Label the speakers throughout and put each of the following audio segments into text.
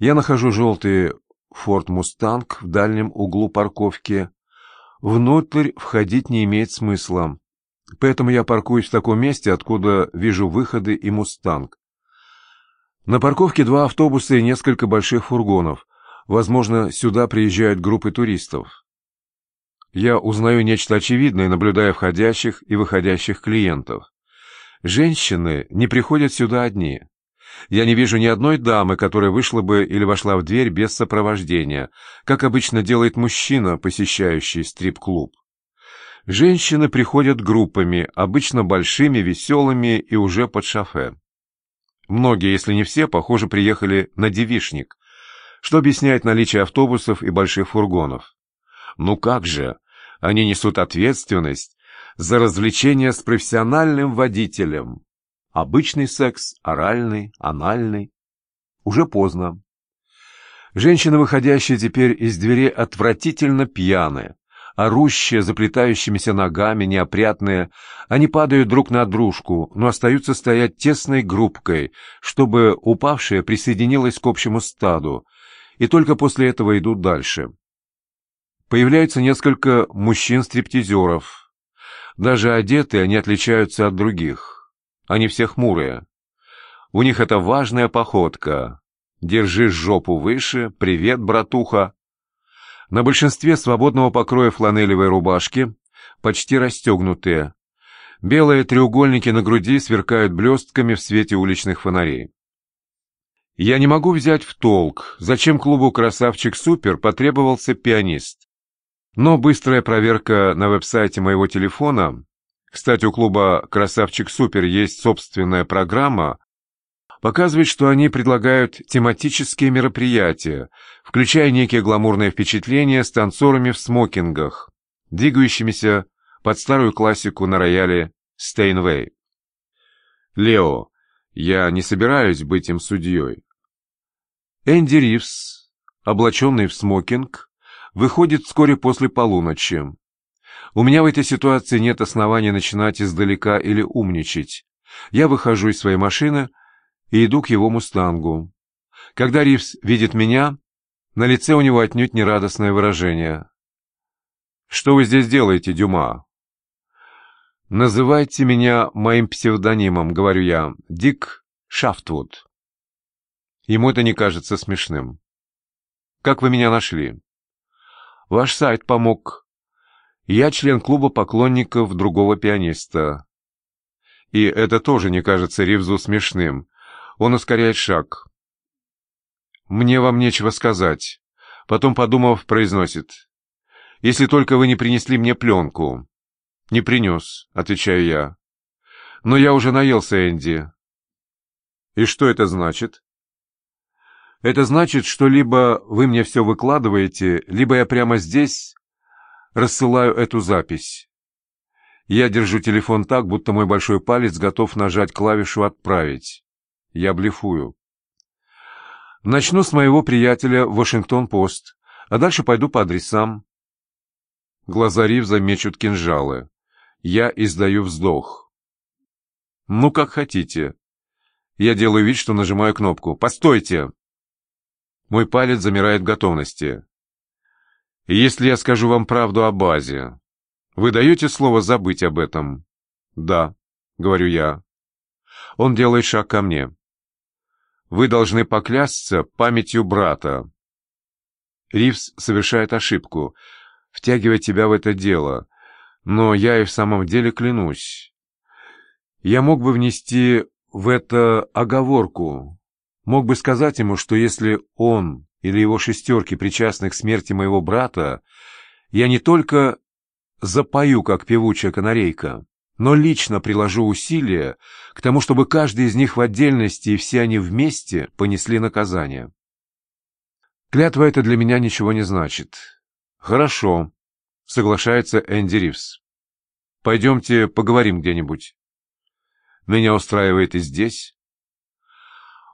Speaker 1: Я нахожу желтый «Форд Мустанг» в дальнем углу парковки. Внутрь входить не имеет смысла. Поэтому я паркуюсь в таком месте, откуда вижу выходы и «Мустанг». На парковке два автобуса и несколько больших фургонов. Возможно, сюда приезжают группы туристов. Я узнаю нечто очевидное, наблюдая входящих и выходящих клиентов. Женщины не приходят сюда одни. Я не вижу ни одной дамы, которая вышла бы или вошла в дверь без сопровождения, как обычно делает мужчина, посещающий стрип-клуб. Женщины приходят группами, обычно большими, веселыми и уже под шофе. Многие, если не все, похоже, приехали на девишник, что объясняет наличие автобусов и больших фургонов. Ну как же, они несут ответственность за развлечение с профессиональным водителем. Обычный секс, оральный, анальный. Уже поздно. Женщины, выходящие теперь из двери, отвратительно пьяны. Орущие, заплетающимися ногами, неопрятные, они падают друг на дружку, но остаются стоять тесной группкой, чтобы упавшая присоединилась к общему стаду, и только после этого идут дальше. Появляется несколько мужчин-стриптизеров. Даже одеты они отличаются от других. Они все хмурые. У них это важная походка. Держи жопу выше, привет, братуха. На большинстве свободного покроя фланелевой рубашки, почти расстегнутые. Белые треугольники на груди сверкают блестками в свете уличных фонарей. Я не могу взять в толк, зачем клубу «Красавчик Супер» потребовался пианист. Но быстрая проверка на веб-сайте моего телефона, кстати, у клуба «Красавчик Супер» есть собственная программа, показывает, что они предлагают тематические мероприятия, включая некие гламурные впечатления с танцорами в смокингах, двигающимися под старую классику на рояле Стейнвей. Лео, я не собираюсь быть им судьей. Энди Ривз, облаченный в смокинг, выходит вскоре после полуночи. У меня в этой ситуации нет основания начинать издалека или умничать. Я выхожу из своей машины и иду к его «Мустангу». Когда Ривз видит меня, на лице у него отнюдь нерадостное выражение. «Что вы здесь делаете, Дюма?» «Называйте меня моим псевдонимом», — говорю я, — «Дик Шафтвуд». Ему это не кажется смешным. «Как вы меня нашли?» «Ваш сайт помог. Я член клуба поклонников другого пианиста». И это тоже не кажется Ривзу смешным. Он ускоряет шаг. «Мне вам нечего сказать». Потом, подумав, произносит. «Если только вы не принесли мне пленку». «Не принес», — отвечаю я. «Но я уже наелся, Энди». «И что это значит?» «Это значит, что либо вы мне все выкладываете, либо я прямо здесь рассылаю эту запись». Я держу телефон так, будто мой большой палец готов нажать клавишу «Отправить». Я блефую. Начну с моего приятеля Вашингтон-Пост, а дальше пойду по адресам. Глаза Ривза мечут кинжалы. Я издаю вздох. Ну, как хотите. Я делаю вид, что нажимаю кнопку. Постойте! Мой палец замирает в готовности. Если я скажу вам правду о базе, вы даете слово забыть об этом? Да, говорю я. Он делает шаг ко мне. Вы должны поклясться памятью брата. Ривз совершает ошибку, втягивая тебя в это дело, но я и в самом деле клянусь. Я мог бы внести в это оговорку, мог бы сказать ему, что если он или его шестерки причастны к смерти моего брата, я не только запою, как певучая канарейка, но лично приложу усилия к тому, чтобы каждый из них в отдельности и все они вместе понесли наказание. Клятва это для меня ничего не значит. Хорошо, соглашается Энди Ривз. Пойдемте поговорим где-нибудь. Меня устраивает и здесь.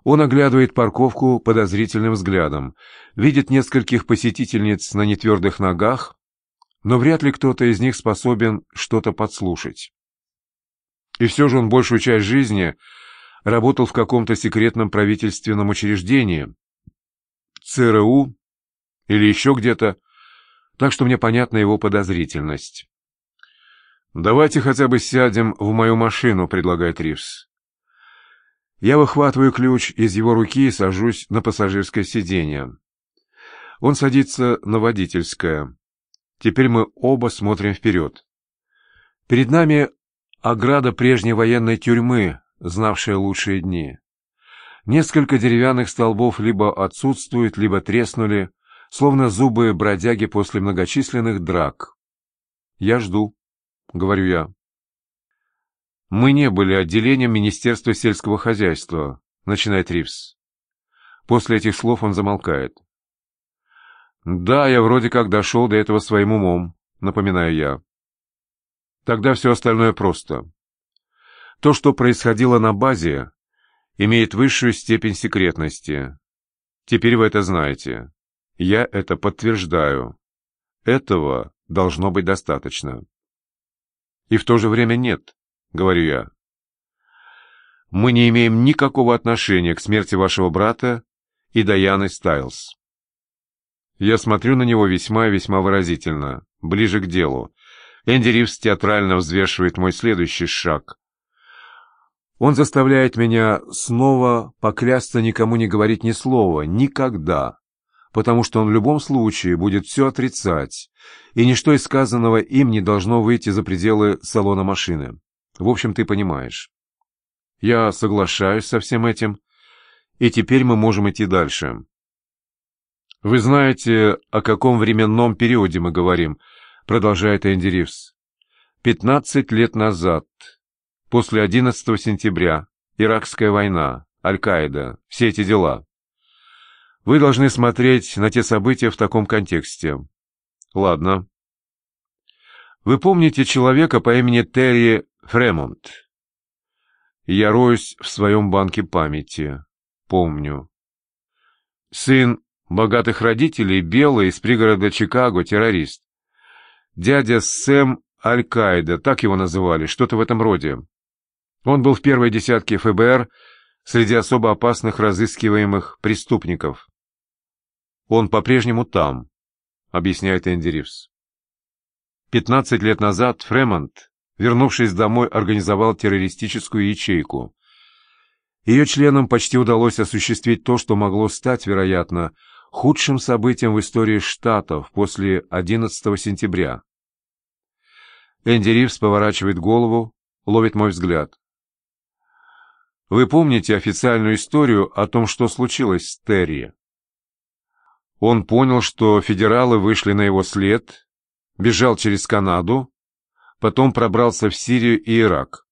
Speaker 1: Он оглядывает парковку подозрительным взглядом, видит нескольких посетительниц на нетвердых ногах, но вряд ли кто-то из них способен что-то подслушать. И все же он большую часть жизни работал в каком-то секретном правительственном учреждении, ЦРУ или еще где-то, так что мне понятна его подозрительность. «Давайте хотя бы сядем в мою машину», — предлагает Ривз. Я выхватываю ключ из его руки и сажусь на пассажирское сиденье. Он садится на водительское. Теперь мы оба смотрим вперед. Перед нами ограда прежней военной тюрьмы, знавшая лучшие дни. Несколько деревянных столбов либо отсутствуют, либо треснули, словно зубы бродяги после многочисленных драк. «Я жду», — говорю я. «Мы не были отделением Министерства сельского хозяйства», — начинает Ривз. После этих слов он замолкает. «Да, я вроде как дошел до этого своим умом», — напоминаю я. Тогда все остальное просто. То, что происходило на базе, имеет высшую степень секретности. Теперь вы это знаете. Я это подтверждаю. Этого должно быть достаточно. И в то же время нет, говорю я. Мы не имеем никакого отношения к смерти вашего брата и Даяны Стайлз. Я смотрю на него весьма и весьма выразительно, ближе к делу, Энди Ривз театрально взвешивает мой следующий шаг. Он заставляет меня снова поклясться никому не говорить ни слова, никогда, потому что он в любом случае будет все отрицать, и ничто из сказанного им не должно выйти за пределы салона машины. В общем, ты понимаешь. Я соглашаюсь со всем этим, и теперь мы можем идти дальше. Вы знаете, о каком временном периоде мы говорим — продолжает Энди Ривз. «Пятнадцать лет назад, после 11 сентября, Иракская война, Аль-Каида, все эти дела. Вы должны смотреть на те события в таком контексте. Ладно. Вы помните человека по имени Терри Фремонт? Я роюсь в своем банке памяти. Помню. Сын богатых родителей, белый, из пригорода Чикаго, террорист. Дядя Сэм Аль-Каида, так его называли, что-то в этом роде. Он был в первой десятке ФБР среди особо опасных разыскиваемых преступников. Он по-прежнему там, объясняет Энди Ривз. Пятнадцать лет назад Фремонт, вернувшись домой, организовал террористическую ячейку. Ее членам почти удалось осуществить то, что могло стать, вероятно, худшим событием в истории Штатов после 11 сентября. Энди Ривз поворачивает голову, ловит мой взгляд. Вы помните официальную историю о том, что случилось с Терри? Он понял, что федералы вышли на его след, бежал через Канаду, потом пробрался в Сирию и Ирак.